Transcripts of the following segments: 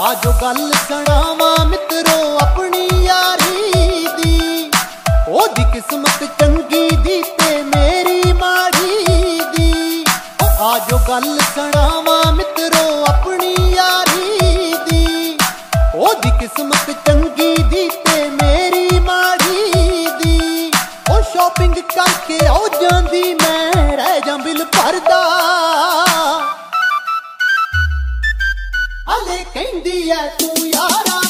ਆਜੋ ਗੱਲ ਸੁਣਾਵਾਂ ਮਿੱਤਰੋ ਆਪਣੀ ਯਾਰੀ ਦੀ। ਉਹਦੀ ਕਿਸਮਤ ਚੰਗੀ ਦੀ ਤੇ ਮੇਰੀ ਮਾੜੀ ਦੀ। ਆਜੋ ਗੱਲ ਸੁਣਾਵਾਂ ਮਿੱਤਰੋ ਆਪਣੀ ਯਾਰੀ ਦੀ। ਉਹਦੀ ਕਿਸਮਤ ਚੰਗੀ ਦੀ ਤੇ ਮੇਰੀ ਮਾੜੀ ਦੀ। ਉਹ ਸ਼ਾਪਿੰਗ ਕਰਕੇ ਆਉ ਜਾਂਦੀ, ਮੈਂ ਰਹਿ ਜਾਂ ਬਿਲ ਭਰਦਾ। ਹਲੇ ਕਹਿੰਦੀ ਐ ਤੂੰ ਯਾਰਾ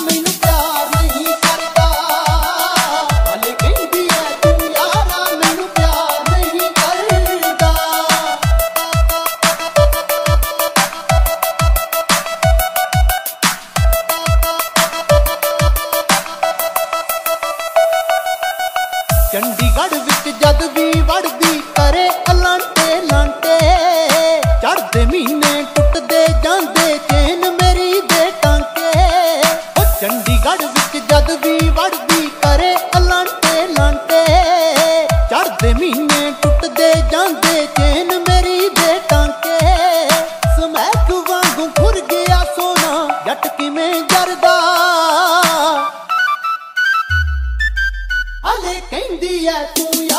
ਜਦ ਵੀ ਵੜਦੀ ਕਰੇ ਅਲਾਂਟੇ, ਲਾਂਟੇ। ਚੜਦੇ ਮਹੀਨੇ ਟੁੱਟਦੇ ਜਾਂਦੇ, ਚੇਨ ਮੇਰੀ ਦੇ ਟਾਂਕੇ। ਸਮੈਕ ਵਾਂਗੂ ਖੁਰ ਗਿਆ ਸੋਨਾ, ਜੱਟ ਕਿਵੇਂ ਜਰਦਾ? ਹਲੇ ਕਹਿੰਦੀ ਐ, ਤੂੰ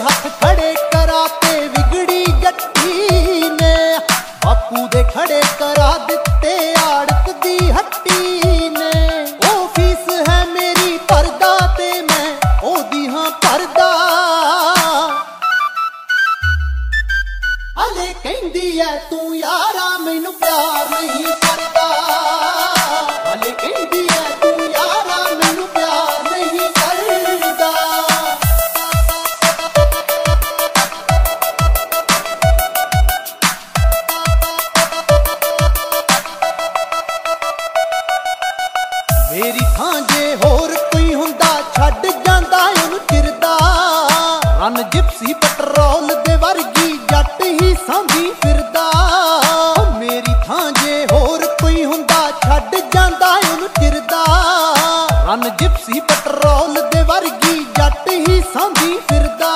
ਹੱਥ ਖੜੇ ਕਰਾ ਤੇ ਵਿਗੜੀ ਜੱਟੀ ਨੇ। ਬਾਪੂ ਦੇ ਖੜੇ ਕਰਾ ਦਿੱਤੇ ਆੜਤ ਦੀ ਹੱਟੀ ਨੇ। ਉਹ ਫੀਸ ਹੈ ਮੇਰੀ ਪਰਦਾ ਤੇ ਮੈਂ ਉਹਦੀ ਹਾਂ ਪਰਦਾ ਹਲੇ ਕਹਿੰਦੀ ਐ, ਤੂੰ ਯਾਰਾ, ਮੈਨੂੰ ਪਿਆਰ ਨਹੀਂ ਜੇ ਹੋਰ ਕੋਈ ਹੁੰਦਾ, ਛੱਡ ਜਾਂਦਾ ਉਹਨੂੰ ਚਿਰਦਾ। ਰਨ ਜਿਪਸੀ ਪੈਟਰੋਲ ਦੇ ਵਰਗੀ ਜੱਟ ਹੀ ਸਾਂਭੀ ਫਿਰਦਾ। ਮੇਰੀ ਥਾਂ ਜੇ ਹੋਰ ਕੋਈ ਹੁੰਦਾ, ਛੱਡ ਜਾਂਦਾ ਉਹਨੂੰ ਚਿਰਦਾ। ਰਨ ਜਿਪਸੀ ਪੈਟਰੋਲ ਦੇ ਵਰਗੀ ਜੱਟ ਹੀ ਸਾਂਭੀ ਫਿਰਦਾ।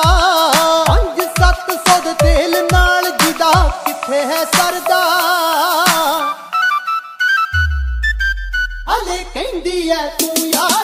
5-700 ਦੇ ਤੇਲ ਨਾਲ ਜਿਦਾ, ਕਿੱਥੇ ਹੈ ਸਰਦਾ? ਹਲੇ ਕਹਿੰਦੀ ਐ ਤੂੰ ਯਾਰਾ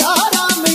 yaram